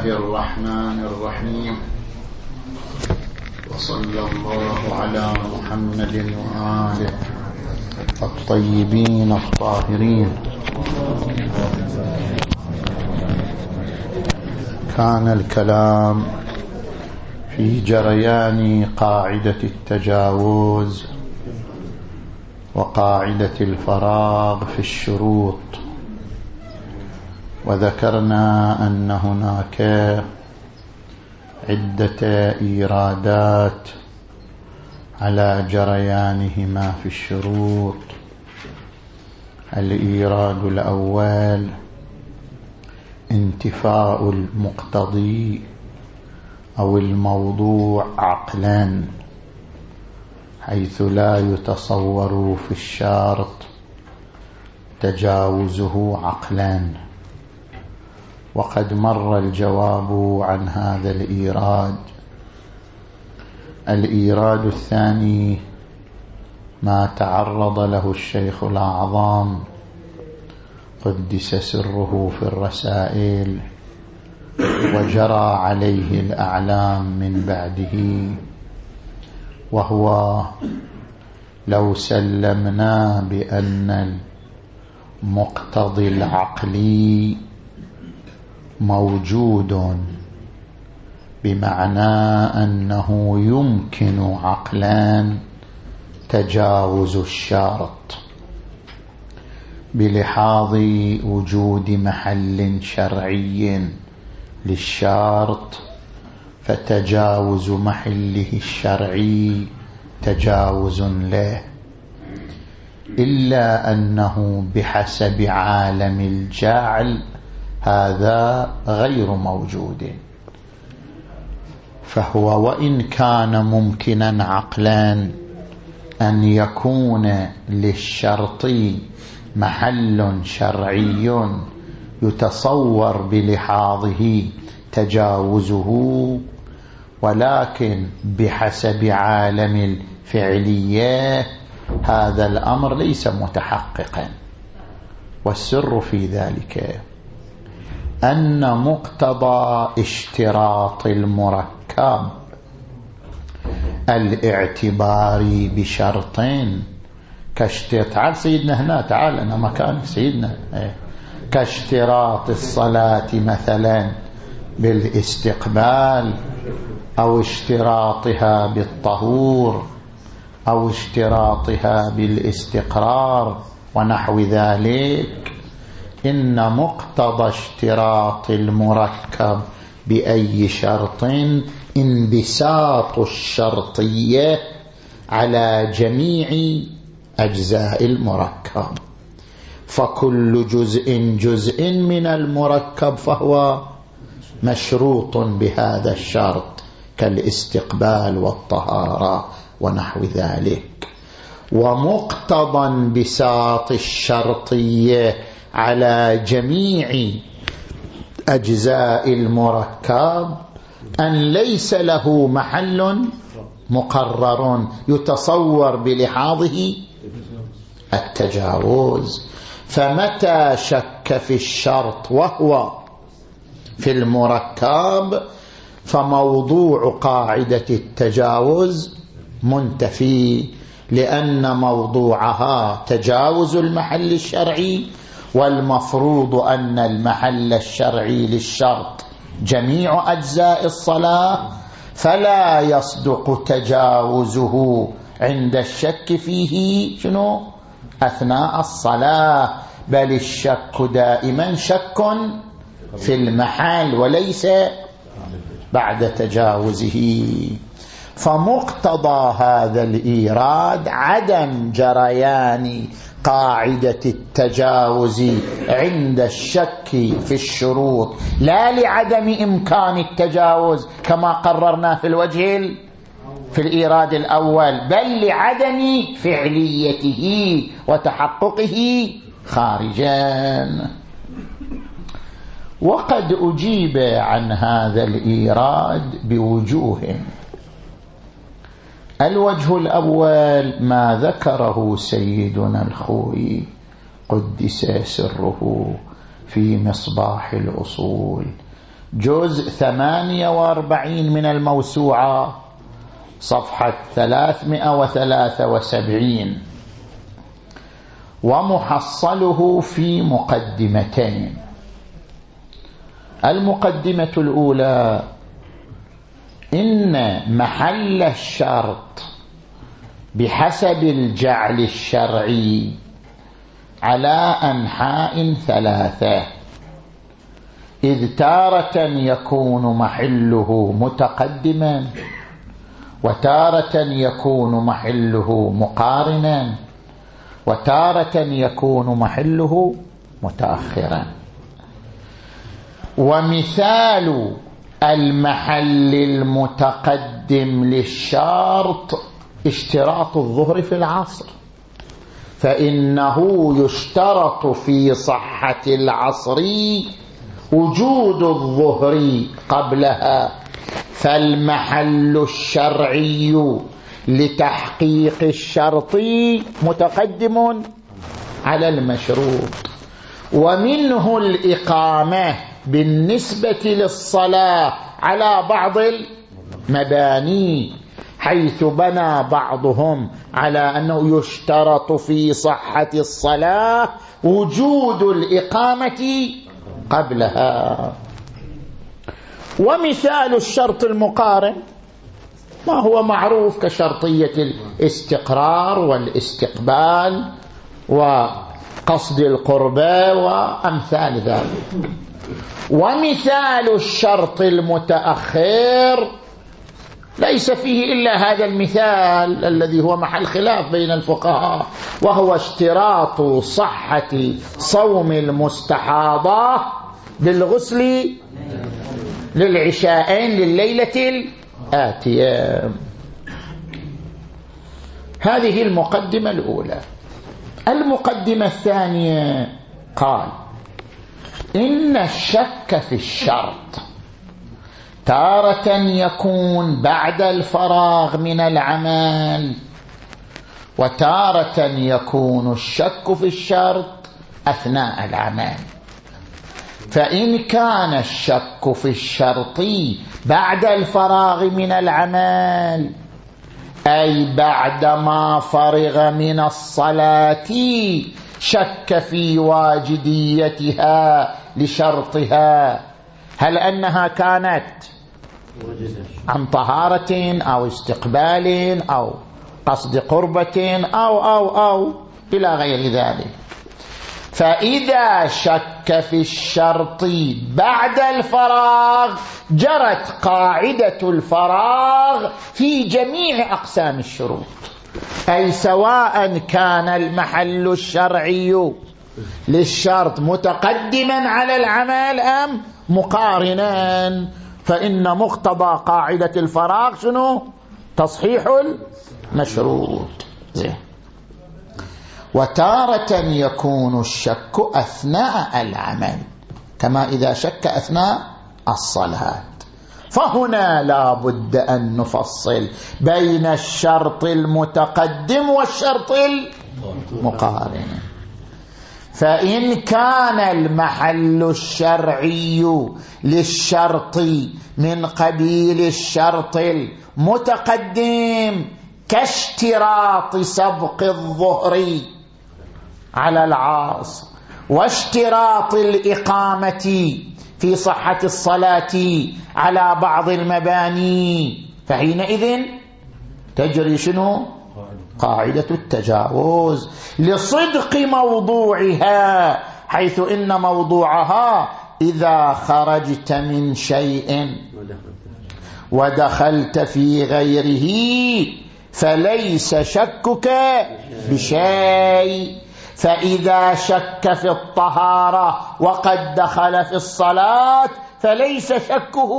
الله الرحمن الرحيم. وصلى الله على محمد وآله الطيبين الطاهرين. كان الكلام في جريان قاعدة التجاوز وقاعدة الفراغ في الشروط. وذكرنا أن هناك عدة إيرادات على جريانهما في الشروط. الإيراد الأول انتفاء المقتضي أو الموضوع عقلا حيث لا يتصور في الشارط تجاوزه عقلا. وقد مر الجواب عن هذا الإيراد. الإيراد الثاني ما تعرض له الشيخ الأعظم قدس سره في الرسائل وجرى عليه الأعلام من بعده وهو لو سلمنا بأن المقتضي العقلي موجود بمعنى أنه يمكن عقلا تجاوز الشرط بلحاظ وجود محل شرعي للشرط فتجاوز محله الشرعي تجاوز له إلا أنه بحسب عالم الجعل هذا غير موجود. فهو وإن كان ممكنا عقلا أن يكون للشرط محل شرعي يتصور بلحاظه تجاوزه ولكن بحسب عالم الفعلية هذا الأمر ليس متحققا والسر في ذلك أن مقتضى اشتراط المركب الاعتباري بشرطين. كاشتراط تعال سيدنا هنا تعال أنا مكانك سيدنا. إيه. كاشتراط الصلاة مثلا بالاستقبال أو اشتراطها بالطهور أو اشتراطها بالاستقرار ونحو ذلك. إن مقتضى اشتراط المركب بأي شرط؟ انبساط الشرطية على جميع أجزاء المركب. فكل جزء جزء من المركب فهو مشروط بهذا الشرط كالاستقبال والطهارة ونحو ذلك. ومقتضى انبساط الشرطية على جميع أجزاء المركب أن ليس له محل مقرر يتصور بلحاظه التجاوز. فمتى شك في الشرط وهو في المركب؟ فموضوع قاعدة التجاوز منتفي لأن موضوعها تجاوز المحل الشرعي والمفروض أن المحل الشرعي للشرط جميع أجزاء الصلاة فلا يصدق تجاوزه عند الشك فيه شنو؟ أثناء الصلاة. بل الشك دائما شك في المحل وليس بعد تجاوزه. فمقتضى هذا الإيراد عدم جريان قاعدة التجاوز عند الشك في الشروط لا لعدم إمكان التجاوز كما قررنا في الوجه في الإيراد الأول بل لعدم فعليته وتحققه خارجا. وقد أجيب عن هذا الإيراد بوجوه الوجه الأول ما ذكره سيدنا الخوي قدس سره في مصباح الأصول. جزء ثمانية وأربعين من الموسوعة صفحة ثلاثمائة وثلاثة وسبعين. ومحصله في مقدمتين. المقدمة الأولى إن محل الشرط بحسب الجعل الشرعي على أنحاء ثلاثة. إذ تارة يكون محله متقدما وتارة يكون محله مقارنا وتارة يكون محله متأخرا. ومثال المحل المتقدم للشرط اشتراط الظهر في العصر. فإنه يشترط في صحة العصر وجود الظهر قبلها. فالمحل الشرعي لتحقيق الشرط متقدم على المشروط. ومنه الإقامة بالنسبة للصلاة على بعض المباني حيث بنى بعضهم على أنه يشترط في صحة الصلاة وجود الإقامة قبلها. ومثال الشرط المقارن ما هو معروف كشرطية الاستقرار والاستقبال وقصد القربة وأمثال ذلك. ومثال الشرط المتأخر ليس فيه إلا هذا المثال الذي هو محل خلاف بين الفقهاء وهو اشتراط صحة صوم المستحاضة بالغسل للعشاءين لليلة الآتية. هذه المقدمة الأولى. المقدمة الثانية قال إن الشك في الشرط. تارة يكون بعد الفراغ من العمل وتارة يكون الشك في الشرط أثناء العمل. فإن كان الشك في الشرط بعد الفراغ من العمل أي بعدما فرغ من الصلاة شك في واجديتها لشرطها. هل أنها كانت عن طهارة أو استقبال أو قصد قربة أو أو أو إلى غير ذلك. فإذا شك في الشرط بعد الفراغ جرت قاعدة الفراغ في جميع أقسام الشروط. أي سواء كان المحل الشرعي للشرط متقدما على العمل أم مقارنا فإن مقتضى قاعدة الفراغ شنو؟ تصحيح المشروط. زين. وتارة يكون الشك أثناء العمل كما إذا شك أثناء الصلاة. فهنا لا بد أن نفصل بين الشرط المتقدم والشرط المقارن. فإن كان المحل الشرعي للشرط من قبيل الشرط المتقدم كاشتراط سبق الظهر على العاص واشتراط الإقامة في صحة الصلاة على بعض المباني فحينئذ تجري شنو؟ قاعدة التجاوز لصدق موضوعها حيث إن موضوعها إذا خرجت من شيء ودخلت في غيره فليس شكك بشيء. فإذا شك في الطهارة وقد دخل في الصلاة فليس شكه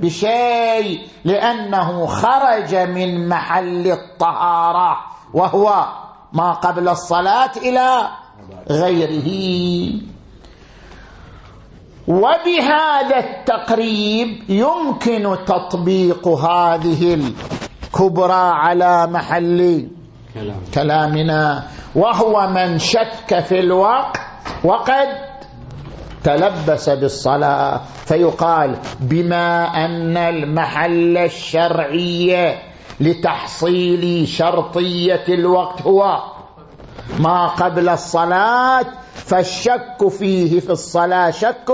بشيء لأنه خرج من محل الطهارة وهو ما قبل الصلاة إلى غيره. وبهذا التقريب يمكن تطبيق هذه الكبرى على محل كلامنا. وهو من شك في الوقت وقد تلبس بالصلاة. فيقال بما أن المحل الشرعي لتحصيل شرطية الوقت هو ما قبل الصلاة. فالشك فيه في الصلاة شك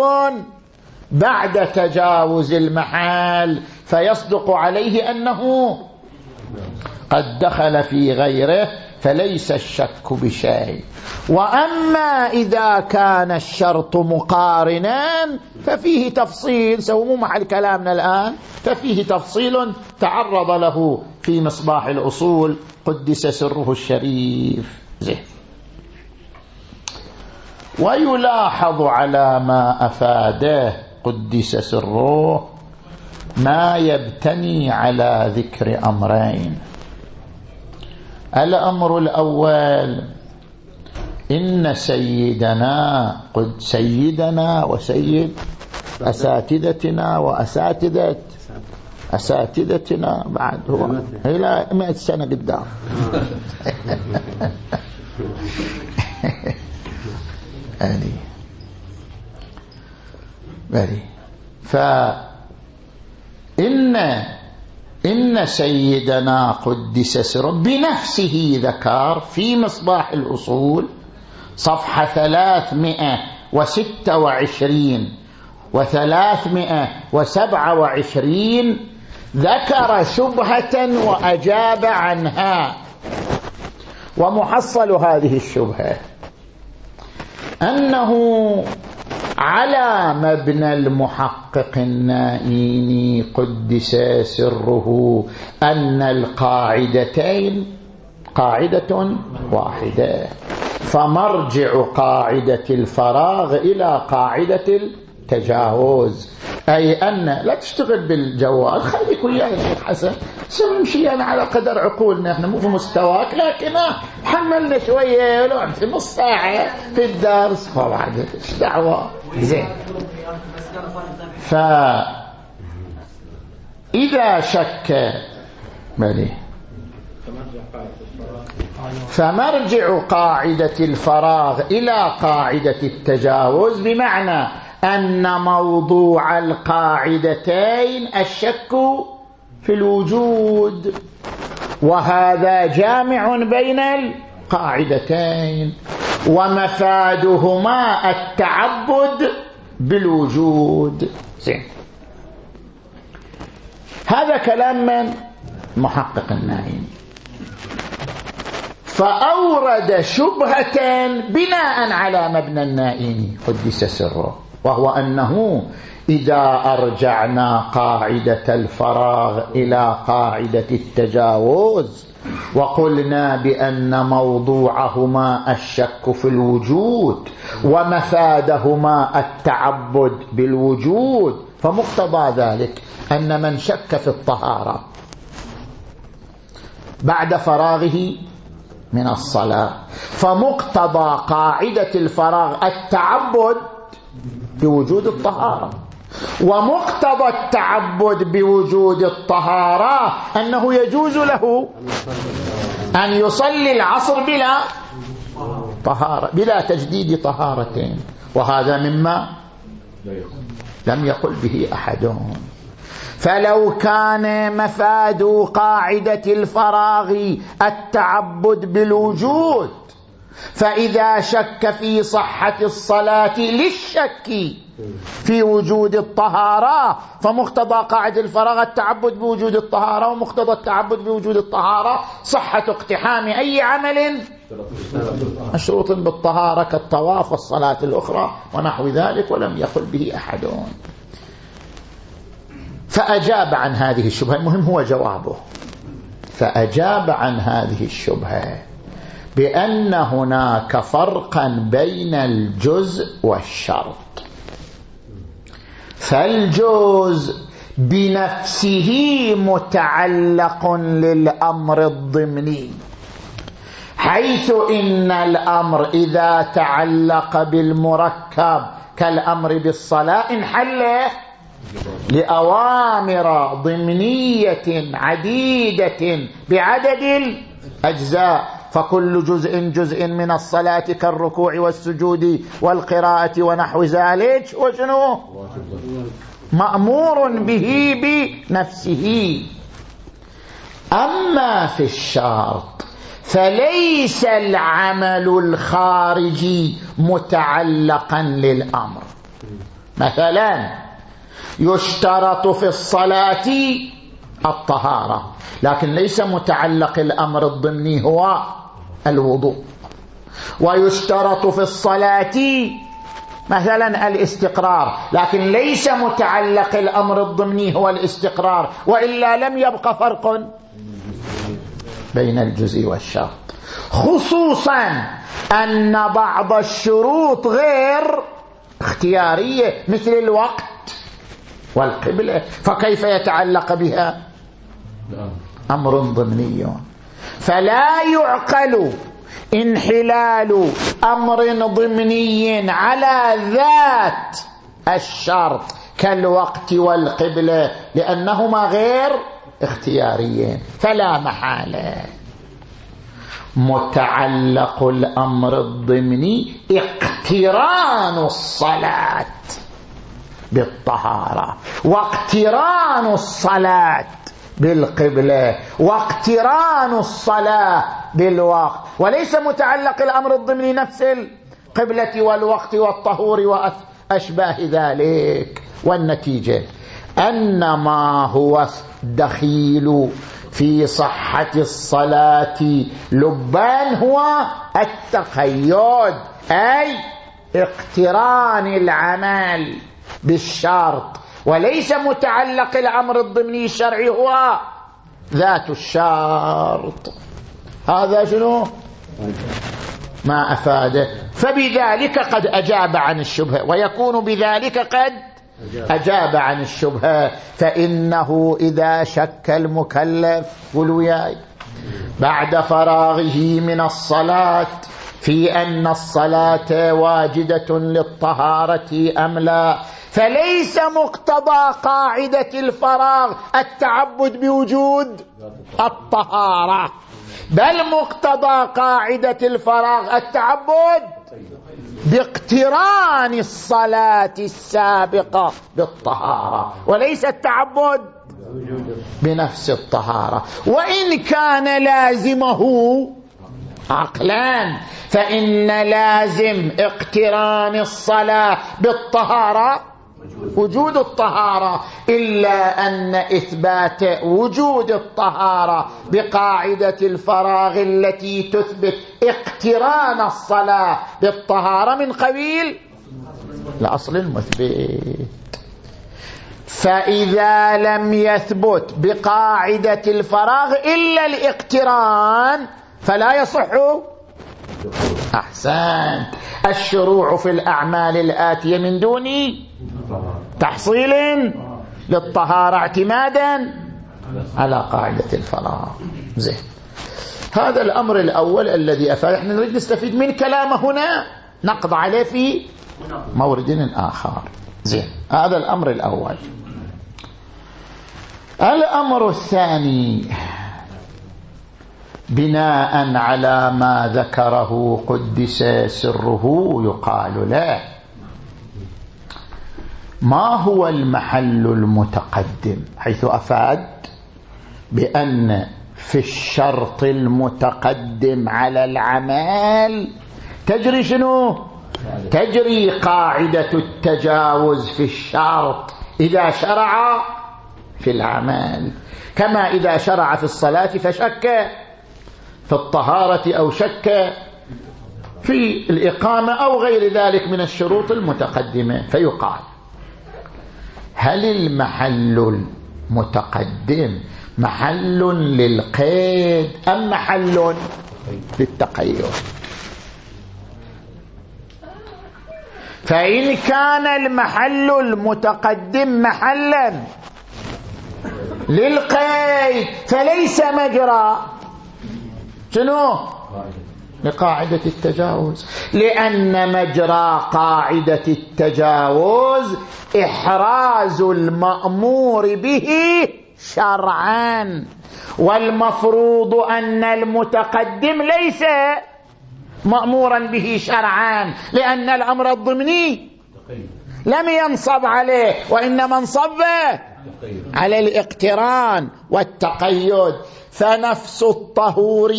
بعد تجاوز المحال فيصدق عليه أنه قد دخل في غيره فليس الشك بشيء وأما إذا كان الشرط مقارنا ففيه تفصيل سوى مو محل كلامنا الآن ففيه تفصيل تعرض له في مصباح الأصول قدس سره الشريف. زين. ويلاحظ على ما أفاده قدس سره ما يبتني على ذكر أمرين. الأمر الأول إن سيدنا قد سيدنا وسيد أساتذتنا وأساتذة أساتذتنا بعد هو إلى مئة سنة قدام. أني بلي فإن إن سيدنا قدس سر بنفسه ذكر في مصباح الأصول صفحة ثلاثمائة وستة وعشرين وثلاثمائة وسبعة وعشرين ذكر شبهة وأجاب عنها. ومحصل هذه الشبهة أنه على مبنى المحقق النائيني قدس سره أن القاعدتين قاعدة واحدة. فمرجع قاعدة الفراغ إلى قاعدة التجاوز. أي أن لا تشتغل بالجوال خليك وياي يا شيخ حسن سنمشي أنا على قدر عقولنا إحنا مو في مستواك لكن حملنا شوية لو في نص ساعة في الدرس. فبعد إيش دعوة؟ زين. ف إذا شك بلي فمرجع قاعدة الفراغ إلى قاعدة التجاوز بمعنى أن موضوع القاعدتين الشك في الوجود وهذا جامع بين القاعدتين ومفادهما التعبد بالوجود. زين. هذا كلام من؟ محقق النائم. فأورد شبهة بناء على مبنى النائم قدس سره. وهو أنه إذا أرجعنا قاعدة الفراغ إلى قاعدة التجاوز وقلنا بأن موضوعهما الشك في الوجود ومفادهما التعبد بالوجود فمقتضى ذلك أن من شك في الطهارة بعد فراغه من الصلاة فمقتضى قاعدة الفراغ التعبد بوجود الطهارة. ومقتضى التعبد بوجود الطهارة أنه يجوز له أن يصلي العصر بلا طهارة بلا تجديد طهارة وهذا مما لم يقل به أحد. فلو كان مفاد قاعدة الفراغ التعبد بالوجود فإذا شك في صحة الصلاة للشك في وجود الطهارة فمقتضى قاعدة الفراغ التعبد بوجود الطهارة ومقتضى التعبد بوجود الطهارة صحة اقتحام أي عمل. مشروط بالطهارة كالطواف والصلاة الأخرى ونحو ذلك ولم يقل به أحد. فأجاب عن هذه الشبهة المهم هو جوابه. فأجاب عن هذه الشبهة. بأن هناك فرقا بين الجزء والشرط. فالجزء بنفسه متعلق للأمر الضمني حيث إن الأمر إذا تعلق بالمركب كالأمر بالصلاة انحل لأوامر ضمنية عديدة بعدد الأجزاء. فكل جزء جزء من الصلاة كالركوع والسجود والقراءة ونحو ذلك وشنو؟ مأمور به بنفسه. أما في الشرط فليس العمل الخارجي متعلقا للأمر. مثلا يشترط في الصلاة الطهارة لكن ليس متعلق الأمر الضمني هو الوضوء. ويشترط في الصلاة مثلا الاستقرار لكن ليس متعلق الأمر الضمني هو الاستقرار وإلا لم يبق فرق بين الجزء والشرط. خصوصا أن بعض الشروط غير اختيارية مثل الوقت والقبلة فكيف يتعلق بها؟ أمر ضمني. فلا يعقل انحلال أمر ضمني على ذات الشرط كالوقت والقبلة لأنهما غير اختياريين فلا محالة متعلق الأمر الضمني اقتران الصلاة بالطهارة واقتران الصلاة بالقبلة. واقتران الصلاة بالوقت. وليس متعلق الأمر الضمني نفس القبلة والوقت والطهور وأشباه ذلك. والنتيجة أن ما هو دخيل في صحة الصلاة لبان هو التقيد أي اقتران العمل بالشرط. وليس متعلق الأمر الضمني الشرعي هو ذات الشرط. هذا شنو؟ ما أفاده. فبذلك قد أجاب عن الشبهة ويكون بذلك قد أجاب عن الشبهة. فإنه إذا شك المكلف قلوا ياي بعد فراغه من الصلاة في أن الصلاة واجدة للطهارة أم لا؟ فليس مقتضى قاعدة الفراغ التعبد بوجود الطهارة بل مقتضى قاعدة الفراغ التعبد باقتران الصلاة السابقة بالطهارة وليس التعبد بنفس الطهارة. وإن كان لازمه عقلان فإن لازم اقتران الصلاة بالطهارة وجود الطهارة إلا أن إثبات وجود الطهارة بقاعدة الفراغ التي تثبت اقتران الصلاة بالطهارة من قبيل الأصل المثبت. فإذا لم يثبت بقاعدة الفراغ إلا الاقتران فلا يصح أحسنت. الشروع في الأعمال الآتية من دون تحصيل للطهارة اعتمادا على قاعدة الفراغ. زين. هذا الأمر الأول الذي أفاد. إحنا نريد نستفيد من كلامه هنا. نقض عليه في مورد آخر. زين. هذا الأمر الأول. الأمر الثاني. بناء على ما ذكره قدس سره يقال له. ما هو المحل المتقدم؟ حيث أفاد بأن في الشرط المتقدم على العمل تجري شنو؟ تجري قاعدة التجاوز في الشرط إذا شرع في العمل. كما إذا شرع في الصلاة فشك. في الطهارة أو شك في الإقامة أو غير ذلك من الشروط المتقدمة. فيقال هل المحل المتقدم محل للقيد أم محل للتقيد؟ فإن كان المحل المتقدم محلا للقيد فليس مجرى. شنو؟ لقاعدة التجاوز. لأن مجرى قاعدة التجاوز إحراز المأمور به شرعا والمفروض أن المتقدم ليس مأمورا به شرعا لأن الأمر الضمني لم ينصب عليه وإنما انصب على الاقتران والتقيد. فنفس الطهور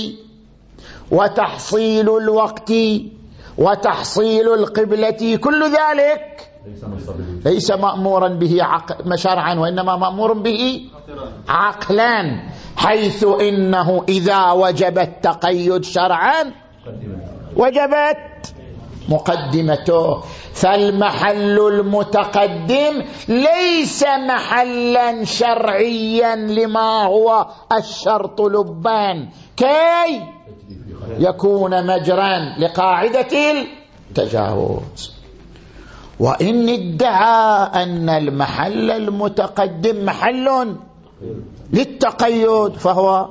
وتحصيل الوقت وتحصيل القبلة كل ذلك ليس مأمورا به شرعا وإنما مأمور به عقلا حيث إنه إذا وجب التقيد شرعا وجبت مقدمته. فالمحل المتقدم ليس محلا شرعيا لما هو الشرط لبان. كي؟ يكون مجرا لقاعدة التجاوز. وإن ادعى أن المحل المتقدم محل للتقيد فهو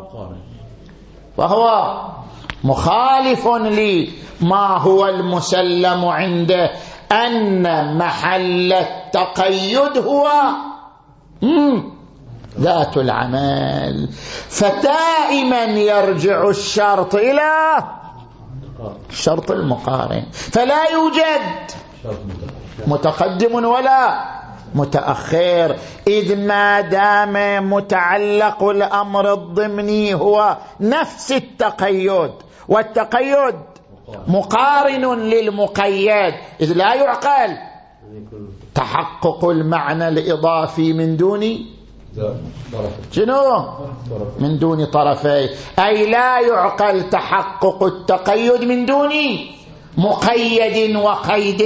فهو مخالف لما هو المسلم عنده أن محل التقيد هو ذات العمل. فدائما يرجع الشرط إلى الشرط المقارن. فلا يوجد متقدم ولا متأخر. إذ ما دام متعلق الأمر الضمني هو نفس التقيد. والتقيد مقارن للمقيد. إذ لا يعقل. تحقق المعنى الإضافي من دون شنو؟ من دون طرفي. أي لا يعقل تحقق التقيد من دون مقيد وقيد.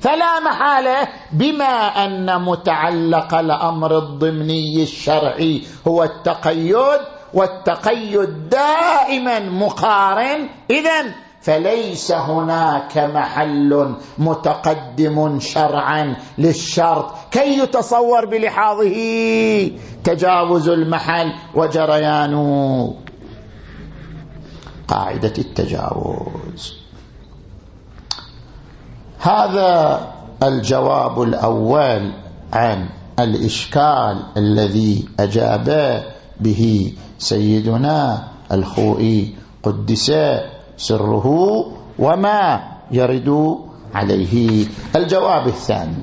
فلا محالة بما أن متعلق الأمر الضمني الشرعي هو التقيد والتقيد دائما مقارن. إذا فليس هناك محل متقدم شرعا للشرط. كي يتصور بلحاظه تجاوز المحل وجريان قاعدة التجاوز. هذا الجواب الأول عن الإشكال الذي أجاب به سيدنا الخوئي قدس سره وما يرد عليه. الجواب الثاني.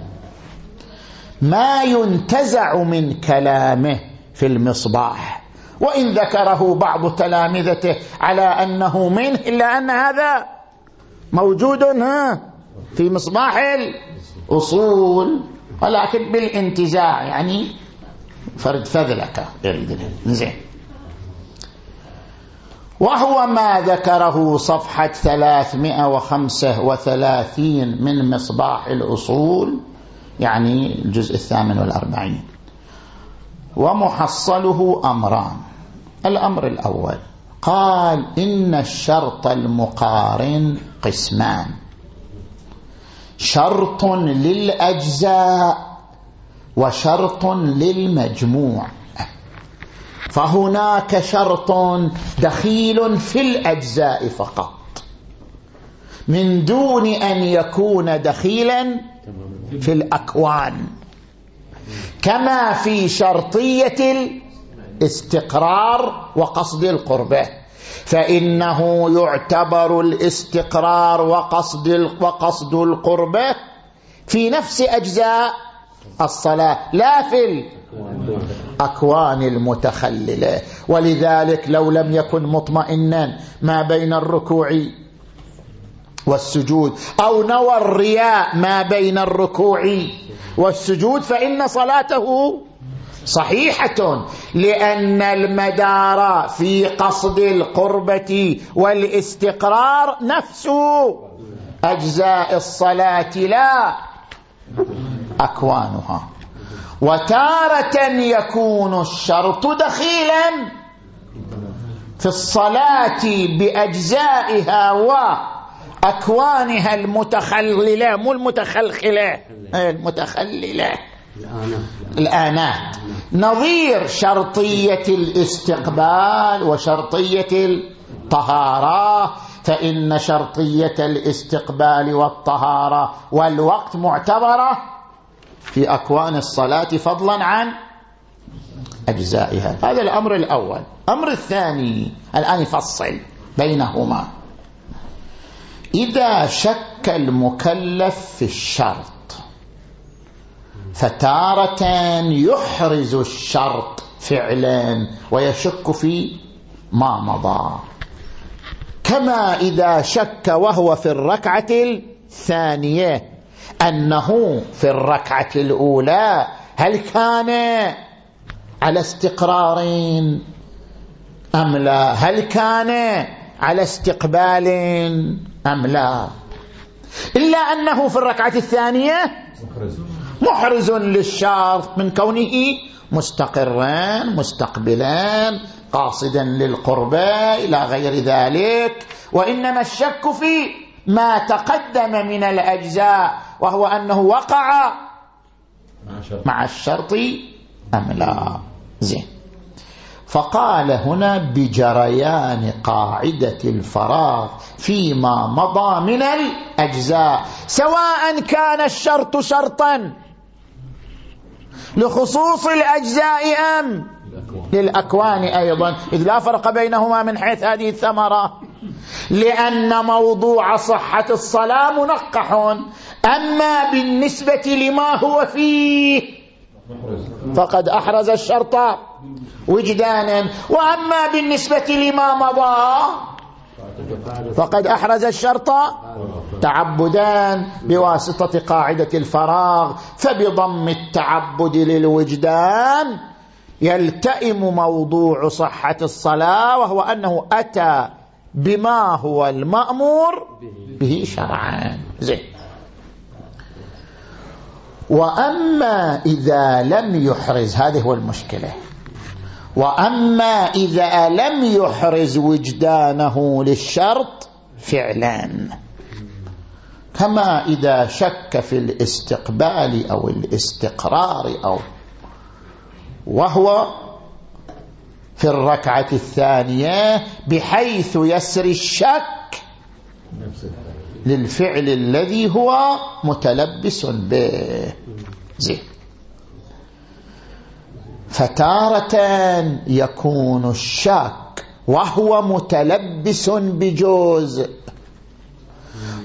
ما ينتزع من كلامه في المصباح وإن ذكره بعض تلامذته على أنه منه إلا أن هذا موجود في مصباح الأصول. ولكن بالانتزاع يعني فرد فذلك زين. وهو ما ذكره صفحة ثلاثمائة وخمسة وثلاثين من مصباح الأصول يعني الجزء الثامن والأربعين. ومحصله أمران. الأمر الأول قال إن الشرط المقارن قسمان. شرط للأجزاء وشرط للمجموع. فهناك شرط دخيل في الأجزاء فقط. من دون أن يكون دخيلا في الأكوان. كما في شرطية الاستقرار وقصد القربة فإنه يعتبر الاستقرار وقصد, وقصد القربة في نفس أجزاء الصلاة. لا في الأكوان المتخللة ولذلك لو لم يكن مطمئنا ما بين الركوع والسجود أو نوى الرياء ما بين الركوع والسجود فإن صلاته صحيحة لأن المدار في قصد القربة والاستقرار نفس أجزاء الصلاة. لا. أكوانها. وتارة يكون الشرط دخيلا في الصلاة بأجزائها وأكوانها المتخللة مو المتخلخلة المتخللة. الآنات. نظير شرطية الاستقبال وشرطية الطهارة فإن شرطية الاستقبال والطهارة والوقت معتبرة في أكوان الصلاة فضلا عن أجزائها. هذا الأمر الأول. أمر الثاني الآن يفصل بينهما. إذا شك المكلف في الشرط فتارة يحرز الشرط فعلا ويشك في ما مضى. كما إذا شك وهو في الركعة الثانية أنه في الركعة الأولى هل كان على استقرار أم لا؟ هل كان على استقبال أم لا؟ إلا أنه في الركعة الثانية محرز للشرط من كونه مستقرا مستقبلا قاصدا للقربى إلى غير ذلك. وإنما الشك في ما تقدم من الأجزاء وهو أنه وقع مع الشرط أم لا؟ زين. فقال هنا بجريان قاعدة الفراغ فيما مضى من الأجزاء سواء كان الشرط شرطا لخصوص الأجزاء أم للأكوان أيضا. إذ لا فرق بينهما من حيث هذه الثمرة. لأن موضوع صحة الصلاة منقح. أما بالنسبة لما هو فيه فقد أحرز الشرط وجدانا. وأما بالنسبة لما مضى فقد أحرز الشرط تعبدان بواسطة قاعدة الفراغ. فبضم التعبد للوجدان يلتئم موضوع صحة الصلاة وهو أنه أتى بما هو المأمور به شرعا. زين. وأما إذا لم يحرز هذه هو المشكلة. وأما إذا لم يحرز وجدانه للشرط فعلا. كما إذا شك في الاستقبال أو الاستقرار أو وهو في الركعة الثانية بحيث يسري الشك للفعل الذي هو متلبس به. زين. فتارة يكون الشاك وهو متلبس بجوز.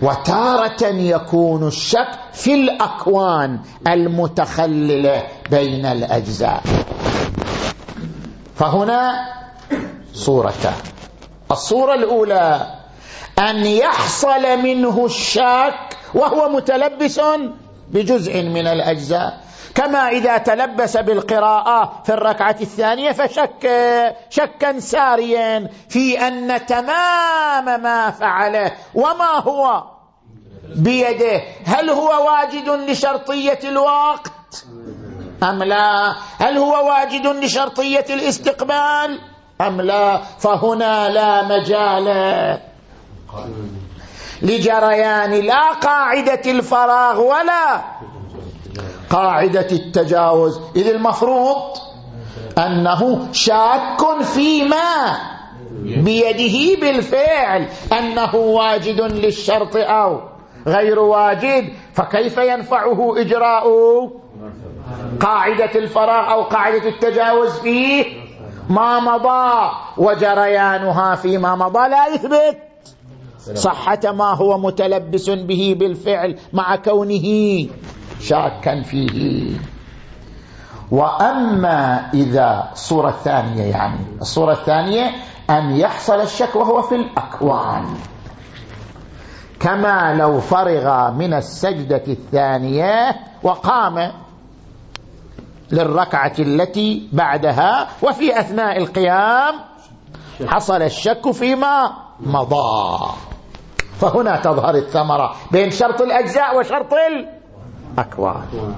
وتارة يكون الشك في الأكوان المتخللة بين الأجزاء. فهنا صورتان الصورة الأولى أن يحصل منه الشاك وهو متلبس بجزء من الأجزاء. كما إذا تلبس بالقراءة في الركعة الثانية فشك شكا ساريا في أن تمام ما فعله. وما هو؟ بيده. هل هو واجد لشرطية الوقت؟ أم لا؟ هل هو واجد لشرطية الاستقبال؟ أم لا؟ فهنا لا مجال. لجريان لا قاعدة الفراغ ولا قاعدة التجاوز. إذ المفروض أنه شاك فيما بيده بالفعل أنه واجد للشرط أو غير واجد. فكيف ينفعه إجراء قاعدة الفراغ أو قاعدة التجاوز فيه ما مضى وجريانها فيما مضى؟ لا يثبت. صحة ما هو متلبس به بالفعل مع كونه شاكا فيه. وأما إذا الصورة الثانية يعني الصورة الثانية أن يحصل الشك وهو في الأكوان. كما لو فرغ من السجدة الثانية وقام للركعة التي بعدها وفي أثناء القيام حصل الشك فيما مضى. فهنا تظهر الثمرة بين شرط الأجزاء وشرط الأكوان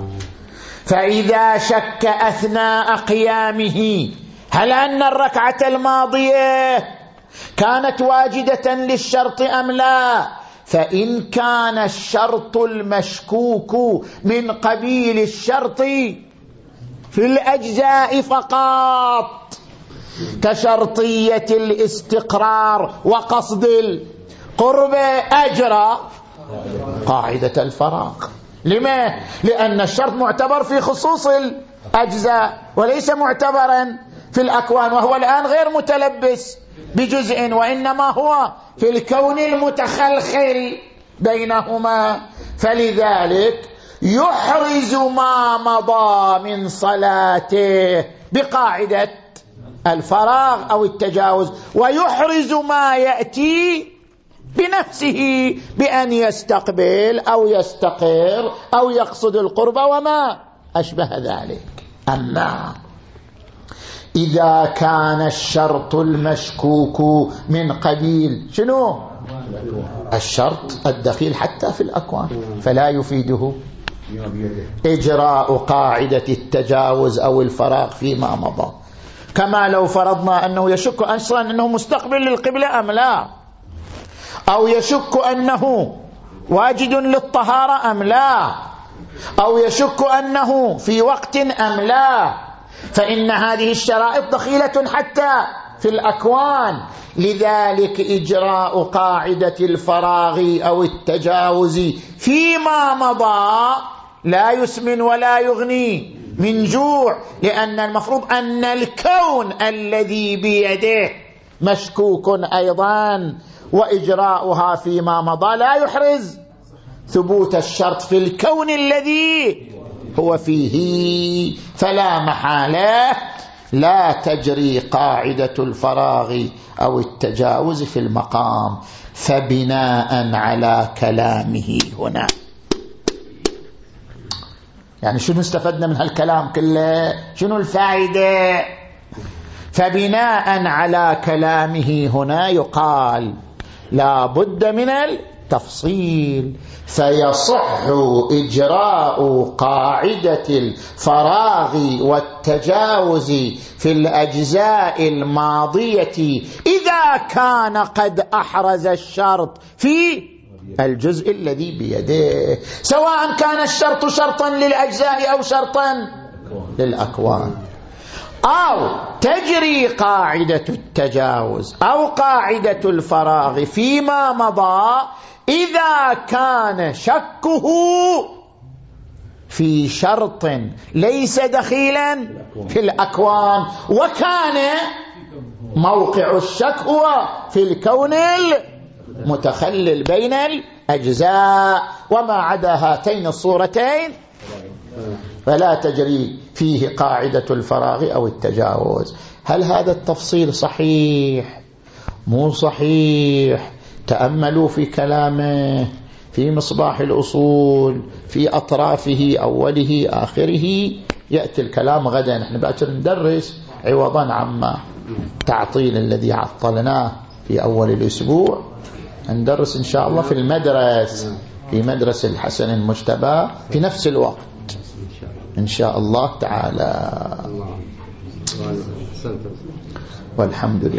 فإذا شك أثناء قيامه هل أن الركعة الماضية كانت واجدة للشرط أم لا؟ فإن كان الشرط المشكوك من قبيل الشرط في الأجزاء فقط كشرطية الاستقرار وقصد القرب أجرى قاعدة الفراغ. لما؟ لأن الشرط معتبر في خصوص أجزاء وليس معتبرا في الأكوان وهو الآن غير متلبس بجزء وإنما هو في الكون المتخلخل بينهما فلذلك يحرز ما مضى من صلاته بقاعدة الفراغ أو التجاوز ويحرز ما يأتي بنفسه بأن يستقبل أو يستقر أو يقصد القرب وما أشبه ذلك. أما إذا كان الشرط المشكوك من قبيل شنو؟ الشرط الدخيل حتى في الأكوان. فلا يفيده. إجراء قاعدة التجاوز أو الفراغ فيما مضى. كما لو فرضنا أنه يشك أصلا أنه مستقبل للقبلة أم لا. أو يشك أنه واجد للطهارة أم لا؟ أو يشك أنه في وقت أم لا؟ فإن هذه الشرائط دخيلة حتى في الأكوان. لذلك إجراء قاعدة الفراغ أو التجاوز فيما مضى لا يسمن ولا يغني من جوع لأن المفروض أن الكون الذي بيده مشكوك أيضا. وإجراؤها فيما مضى لا يحرز. ثبوت الشرط في الكون الذي هو فيه. فلا محالة. لا تجري قاعدة الفراغ أو التجاوز في المقام. فبناء على كلامه هنا. يعني شنو استفدنا من هالكلام كله؟ شنو الفائدة؟ فبناء على كلامه هنا يقال لا بد من التفصيل. فيصح إجراء قاعدة الفراغ والتجاوز في الأجزاء الماضية إذا كان قد أحرز الشرط في الجزء الذي بيده. سواء كان الشرط شرطا للأجزاء أو شرطا للأكوان. أو تجري قاعدة التجاوز أو قاعدة الفراغ فيما مضى إذا كان شكه في شرط ليس دخيلا في الأكوان وكان موقع الشك هو في الكون المتخلل بين الأجزاء وما عدا هاتين الصورتين فلا تجري فيه قاعدة الفراغ أو التجاوز. هل هذا التفصيل صحيح؟ مو صحيح. تأملوا في كلامه في مصباح الأصول في أطرافه أوله آخره. يأتي الكلام غدا. نحن باكر ندرس عوضا عما تعطيل الذي عطلناه في أول الأسبوع. ندرس إن شاء الله في المدرس في مدرسة الحسن المجتبى في نفس الوقت. إن شاء الله تعالى. والحمد لله.